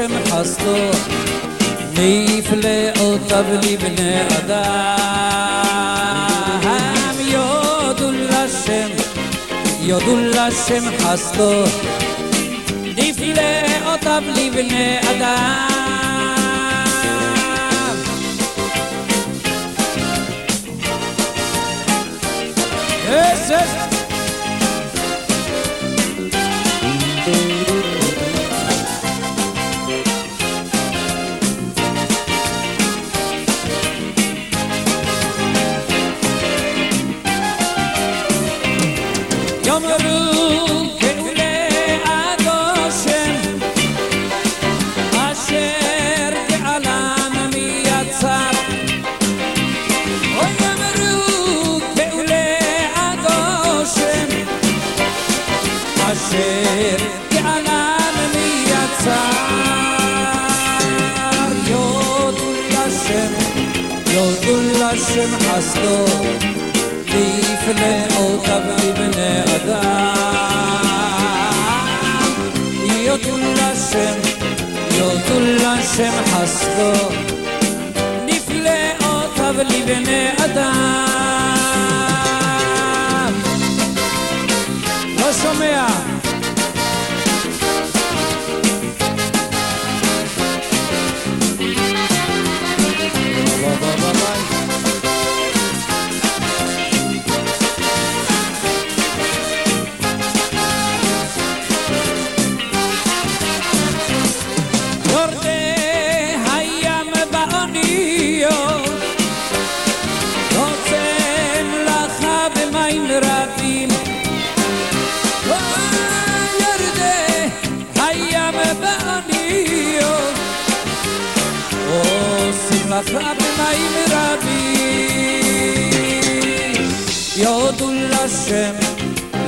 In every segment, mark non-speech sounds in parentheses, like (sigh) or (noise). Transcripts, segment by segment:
شم حصلو میفله او تبلی بن ادم یاد الله شم یاد الله شم حصلو دیفله او تبلی بن ادم Yes, yes. Yanarım kendine adoşem Aşer de alamami yatsar O yanarım kendine adoşem Aşer de alamami yatsar Yodullaşem, yodullaşem aslo Difler יודו לשם חסדו, נפלאותיו לבני אדם. לשם,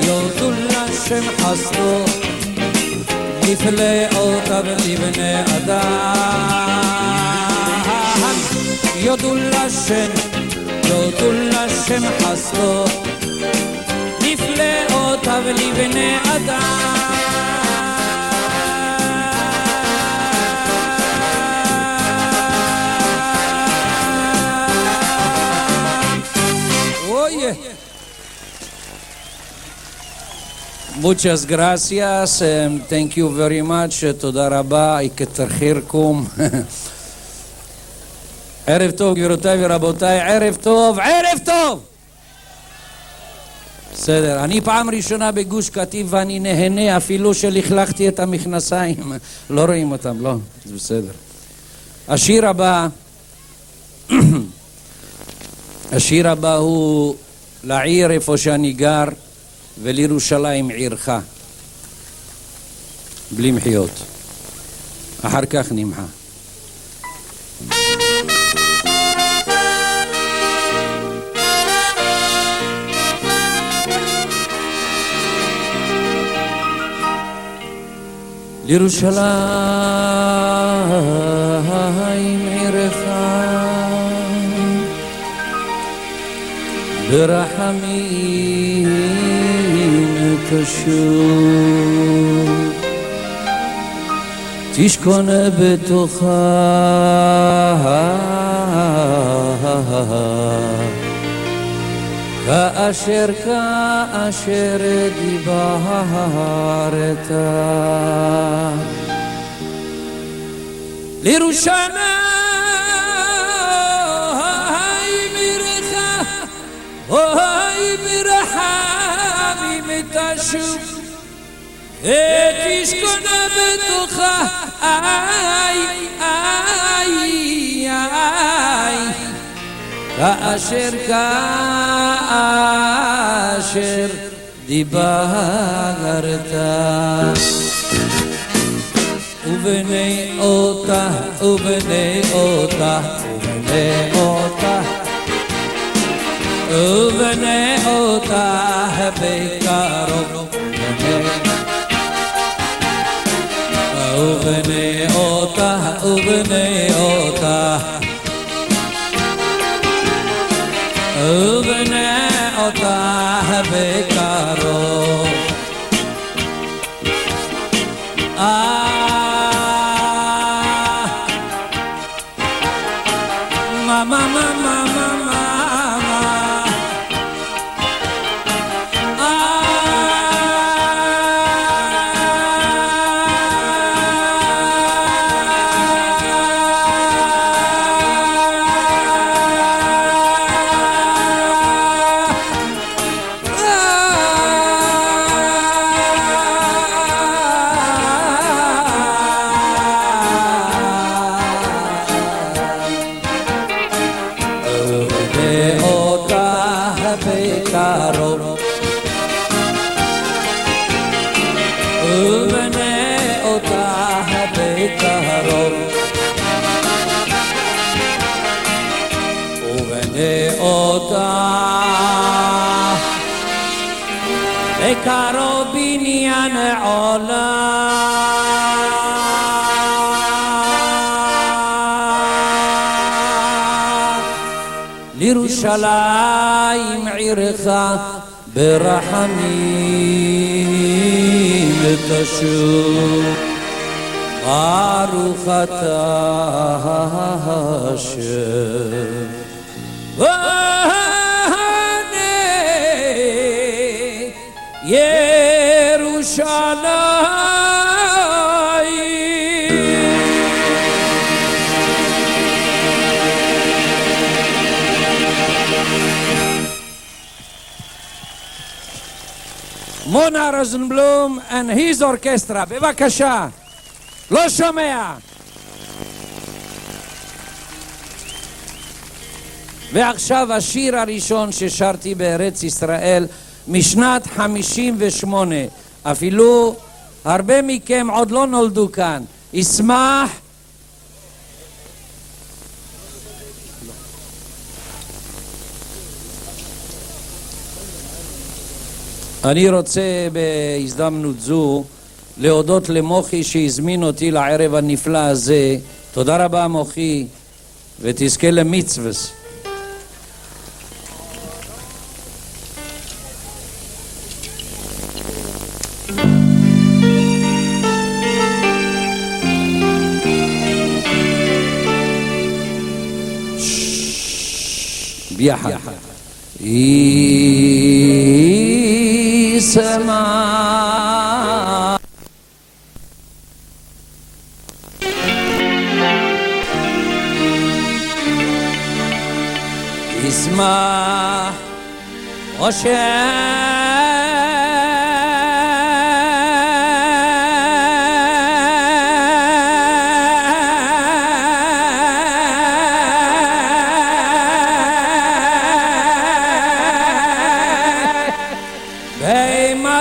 יודו לשם חסדו. נפלאותיו לבני אדם. יודו לשם, יודו לשם חסדו, נפלאותיו לבני אדם. Muchas gracias, um, thank you very much, תודה רבה, כתר חירקום. (laughs) ערב טוב גבירותיי ורבותיי, ערב טוב, ערב טוב! בסדר, אני פעם ראשונה בגוש קטיף ואני נהנה אפילו שלכלכתי את המכנסיים. (laughs) לא רואים אותם, לא, זה בסדר. השיר הבא, (clears throat) השיר הבא הוא לעיר איפה שאני גר ולירושלים עירך. בלי מחיאות. אחר כך נמחה. לירושלים עירך ברחמים תשוב תשכון בתוכה. כאשר כאשר דיברת לירושלים עירך תשוב ותשכון בתוכה איי איי איי. כאשר כאשר דיברת ובני אותה ובני אותה ובני אותה बने होता है बेकारों। उबने होता उबने होता। לירושלים עירך ברחמים תשוב ברוך אתה השם מונה רוזנבלום and his orchestra, בבקשה. לא שומע. ועכשיו השיר הראשון ששרתי בארץ ישראל משנת 58. אפילו הרבה מכם עוד לא נולדו כאן. ישמח אני רוצה בהזדמנות זו להודות למוחי שהזמין אותי לערב הנפלא הזה. תודה רבה מוחי, ותזכה למצווס. ביחד. sema. İsma o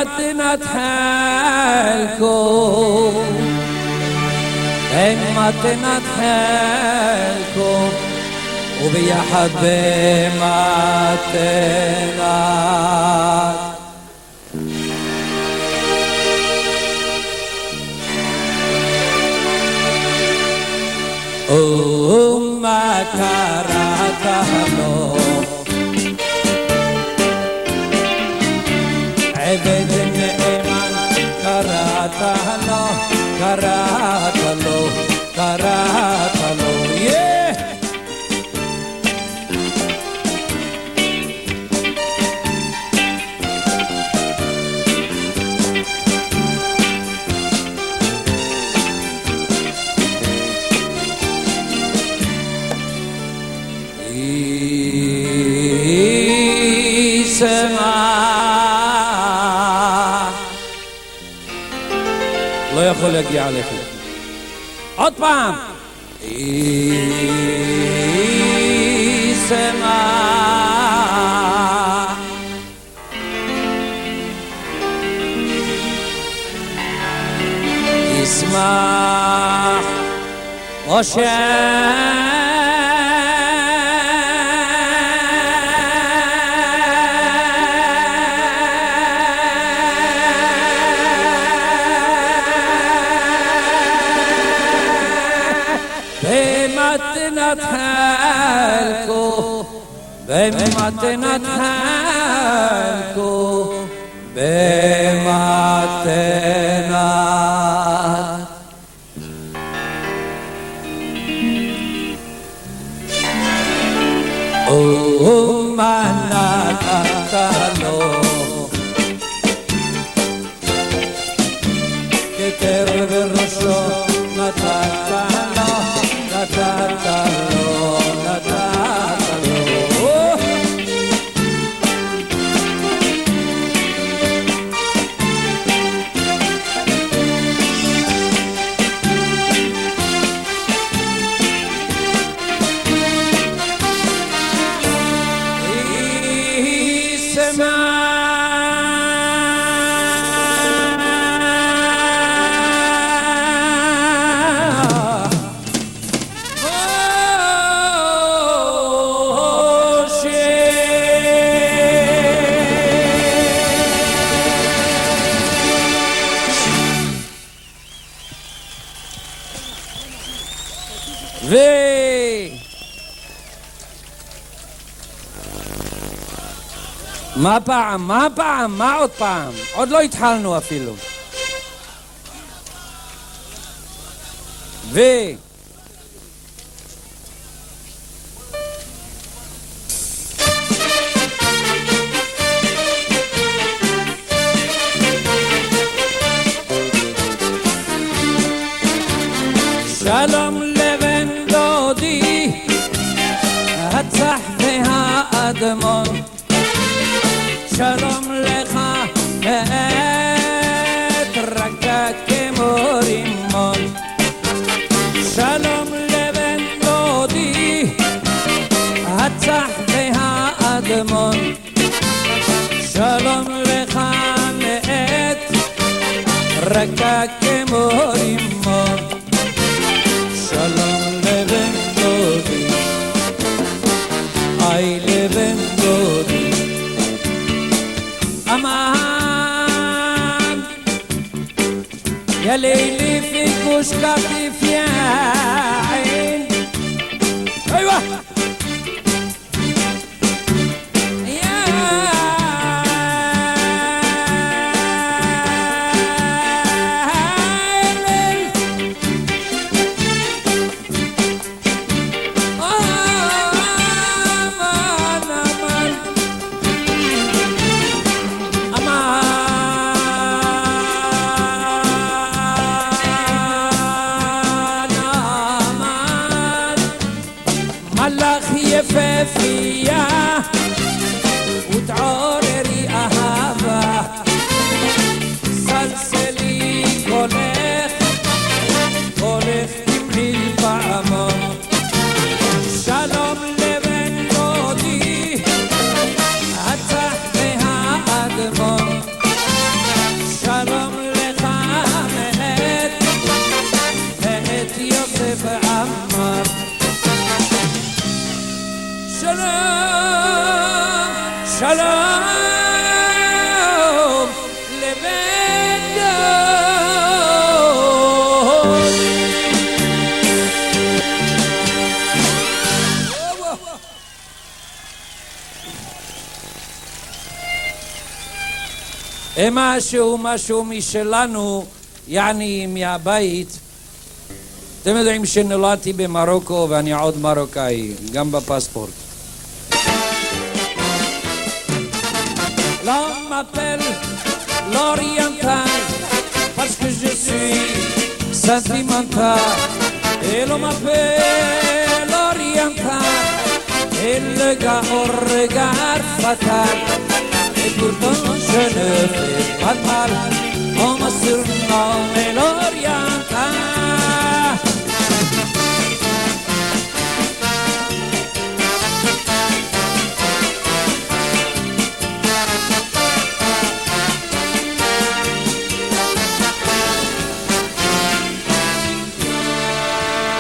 متنا تحالكم إن متنا تحالكم وبيا حبي متنا. أمك עבד נאמן קראת לו, קראת לא יכול להגיע עליכם. עוד פעם. मत न थैल को बे मत न थैल को बे बेमत מה פעם? מה פעם? מה עוד פעם? עוד לא התחלנו אפילו. ו... κακά και μόνιμο Σαλόν λεβεντόδι Αι λεβεντόδι Αμάν Για λέει λύθικους κάποιοι משהו, משהו משלנו, יעני מהבית. אתם יודעים שנולדתי במרוקו ואני עוד מרוקאי, גם בפספורט. L'on m'appelle l'oriental et le Kurban sönüp atar Olmasın o meloryanta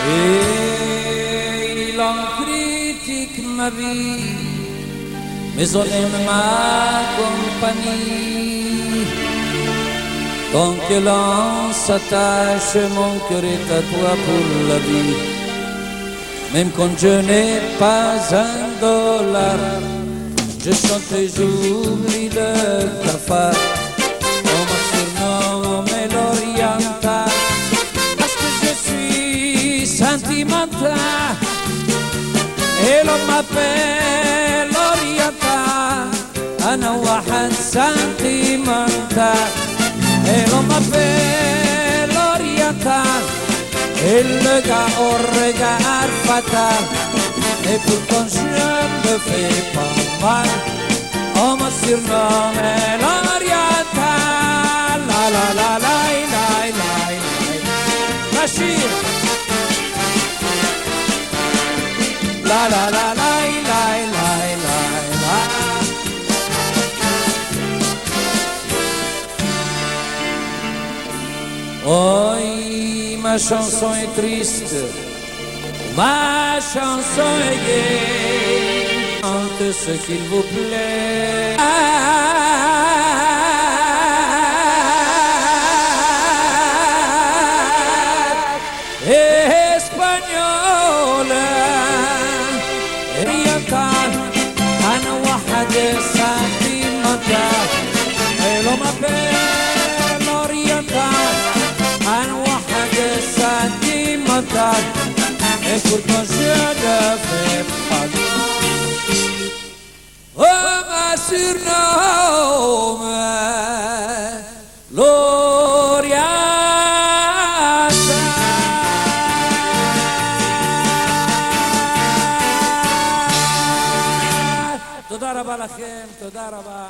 Ey lan kritik mabin on m'a compagnie. Tant que l'on s'attache, mon cœur est à toi pour la vie. Même quand je n'ai pas un dollar, je chante et j'oublie le cafard. On m'a surnommé l'oriental parce que je suis sentimental. Et l'on m'appelle أنا واحد سنتي مانتا إيه هيلو ما في لوريتا اللقا اورجا ارفتا اكو إيه كونشن في بامان أو ما سيرنا لا لا لا لا لا لا لا لا. لا لا لا لا لا لا لا. Ma chanson est triste, ma chanson est gaie, chante ce qu'il vous plaît. Española, cantar é por consciência. Oh, mas. Toda a bala gente, toda a.